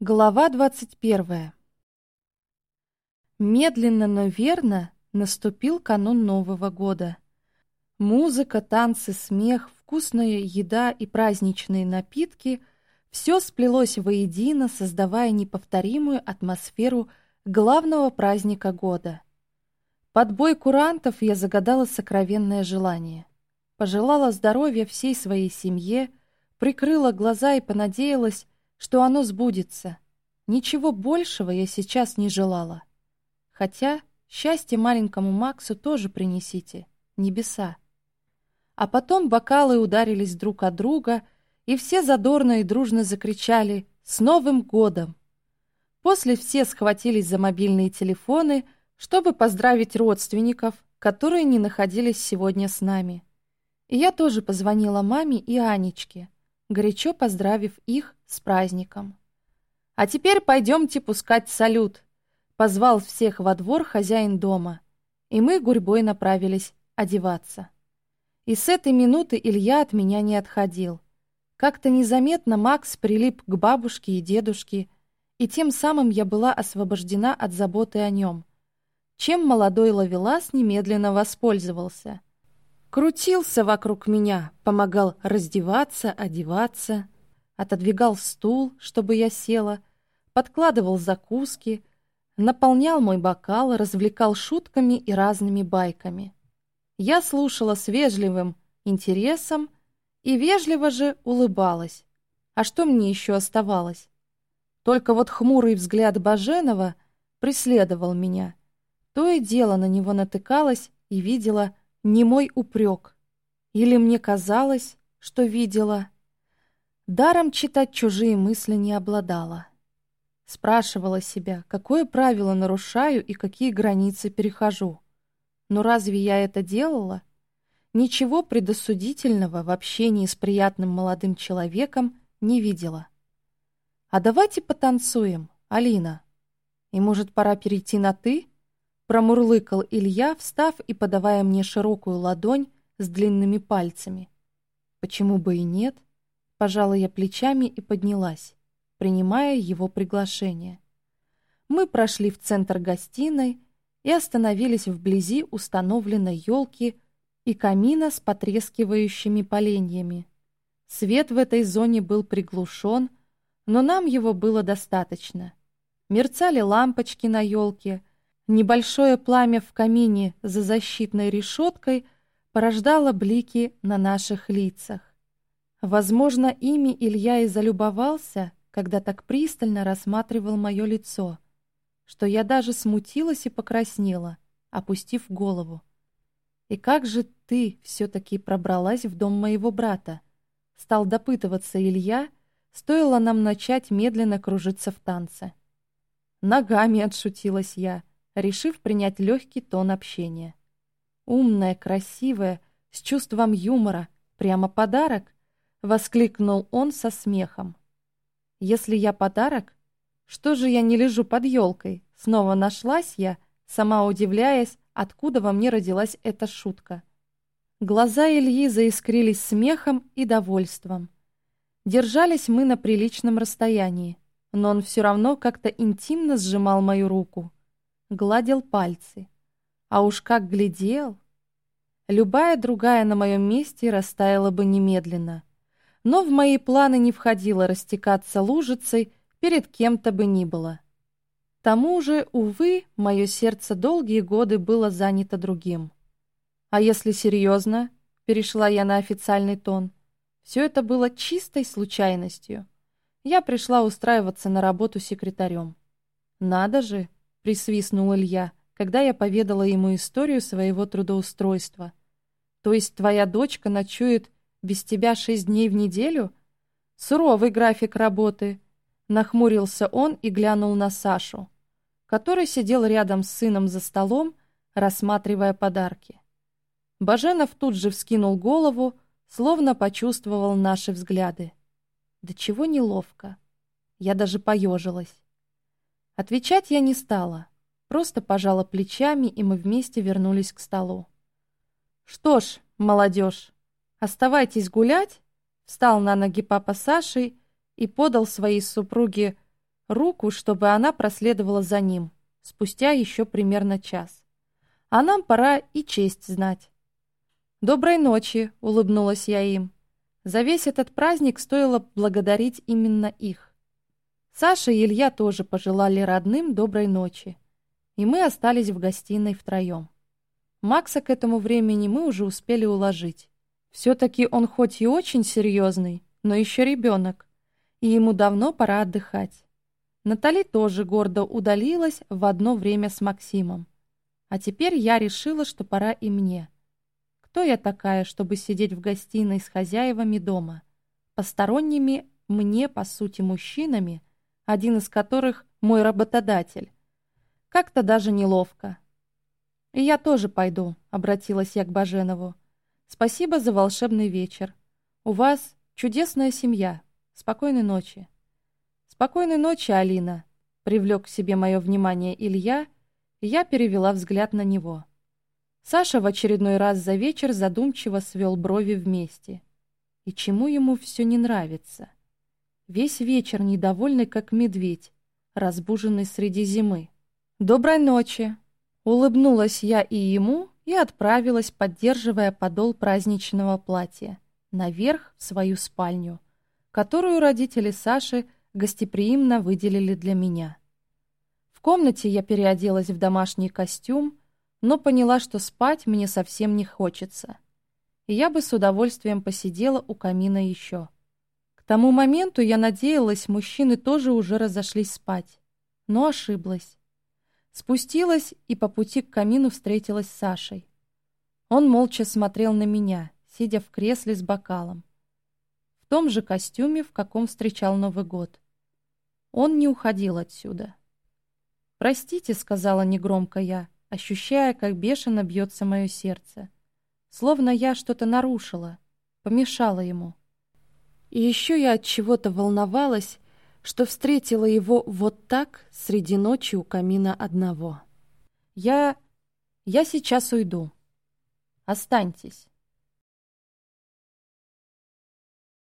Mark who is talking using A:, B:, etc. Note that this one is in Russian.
A: Глава двадцать первая. Медленно, но верно наступил канун Нового года. Музыка, танцы, смех, вкусная еда и праздничные напитки — все сплелось воедино, создавая неповторимую атмосферу главного праздника года. Под бой курантов я загадала сокровенное желание. Пожелала здоровья всей своей семье, прикрыла глаза и понадеялась, что оно сбудется. Ничего большего я сейчас не желала. Хотя счастье маленькому Максу тоже принесите, небеса. А потом бокалы ударились друг от друга, и все задорно и дружно закричали «С Новым годом!». После все схватились за мобильные телефоны, чтобы поздравить родственников, которые не находились сегодня с нами. И я тоже позвонила маме и Анечке, горячо поздравив их с праздником. «А теперь пойдемте пускать салют», — позвал всех во двор хозяин дома, и мы гурьбой направились одеваться. И с этой минуты Илья от меня не отходил. Как-то незаметно Макс прилип к бабушке и дедушке, и тем самым я была освобождена от заботы о нем, чем молодой ловелас немедленно воспользовался — Крутился вокруг меня, помогал раздеваться, одеваться, отодвигал стул, чтобы я села, подкладывал закуски, наполнял мой бокал, развлекал шутками и разными байками. Я слушала с вежливым интересом и вежливо же улыбалась. А что мне еще оставалось? Только вот хмурый взгляд Баженова преследовал меня. То и дело на него натыкалась и видела не мой упрек. Или мне казалось, что видела. Даром читать чужие мысли не обладала. Спрашивала себя, какое правило нарушаю и какие границы перехожу. Но разве я это делала? Ничего предосудительного в общении с приятным молодым человеком не видела. «А давайте потанцуем, Алина. И, может, пора перейти на «ты»?» Промурлыкал Илья, встав и подавая мне широкую ладонь с длинными пальцами. Почему бы и нет? Пожала я плечами и поднялась, принимая его приглашение. Мы прошли в центр гостиной и остановились вблизи установленной елки и камина с потрескивающими поленьями. Свет в этой зоне был приглушен, но нам его было достаточно. Мерцали лампочки на елке — Небольшое пламя в камине за защитной решеткой порождало блики на наших лицах. Возможно, ими Илья и залюбовался, когда так пристально рассматривал мое лицо, что я даже смутилась и покраснела, опустив голову. «И как же ты все-таки пробралась в дом моего брата?» Стал допытываться Илья, стоило нам начать медленно кружиться в танце. «Ногами отшутилась я», решив принять легкий тон общения. «Умная, красивая, с чувством юмора, прямо подарок!» — воскликнул он со смехом. «Если я подарок, что же я не лежу под елкой?» Снова нашлась я, сама удивляясь, откуда во мне родилась эта шутка. Глаза Ильи заискрились смехом и довольством. Держались мы на приличном расстоянии, но он все равно как-то интимно сжимал мою руку гладил пальцы. А уж как глядел! Любая другая на моем месте растаяла бы немедленно. Но в мои планы не входило растекаться лужицей перед кем-то бы ни было. Тому же, увы, мое сердце долгие годы было занято другим. А если серьезно, перешла я на официальный тон, все это было чистой случайностью. Я пришла устраиваться на работу секретарем. Надо же, — присвистнул Илья, когда я поведала ему историю своего трудоустройства. «То есть твоя дочка ночует без тебя шесть дней в неделю? Суровый график работы!» Нахмурился он и глянул на Сашу, который сидел рядом с сыном за столом, рассматривая подарки. Баженов тут же вскинул голову, словно почувствовал наши взгляды. Да чего неловко. Я даже поежилась. Отвечать я не стала, просто пожала плечами, и мы вместе вернулись к столу. «Что ж, молодежь, оставайтесь гулять», — встал на ноги папа Саши и подал своей супруге руку, чтобы она проследовала за ним, спустя еще примерно час. А нам пора и честь знать. «Доброй ночи», — улыбнулась я им. За весь этот праздник стоило благодарить именно их. Саша и Илья тоже пожелали родным доброй ночи. И мы остались в гостиной втроем. Макса к этому времени мы уже успели уложить. Все-таки он хоть и очень серьезный, но еще ребенок, и ему давно пора отдыхать. Натали тоже гордо удалилась в одно время с Максимом. А теперь я решила, что пора и мне. Кто я такая, чтобы сидеть в гостиной с хозяевами дома? Посторонними мне, по сути, мужчинами, один из которых мой работодатель. Как-то даже неловко. «И я тоже пойду», — обратилась я к Баженову. «Спасибо за волшебный вечер. У вас чудесная семья. Спокойной ночи». «Спокойной ночи, Алина», — привлек к себе мое внимание Илья, и я перевела взгляд на него. Саша в очередной раз за вечер задумчиво свел брови вместе. И чему ему все не нравится? Весь вечер недовольный, как медведь, разбуженный среди зимы. «Доброй ночи!» Улыбнулась я и ему и отправилась, поддерживая подол праздничного платья, наверх в свою спальню, которую родители Саши гостеприимно выделили для меня. В комнате я переоделась в домашний костюм, но поняла, что спать мне совсем не хочется. И я бы с удовольствием посидела у камина еще. Тому моменту я надеялась, мужчины тоже уже разошлись спать. Но ошиблась. Спустилась и по пути к камину встретилась с Сашей. Он молча смотрел на меня, сидя в кресле с бокалом. В том же костюме, в каком встречал Новый год. Он не уходил отсюда. «Простите», — сказала негромко я, — ощущая, как бешено бьется мое сердце. Словно я что-то нарушила, помешала ему. И еще я от чего-то волновалась, что встретила его вот так среди ночи у камина одного. Я... я сейчас уйду. Останьтесь.